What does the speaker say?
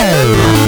Oh.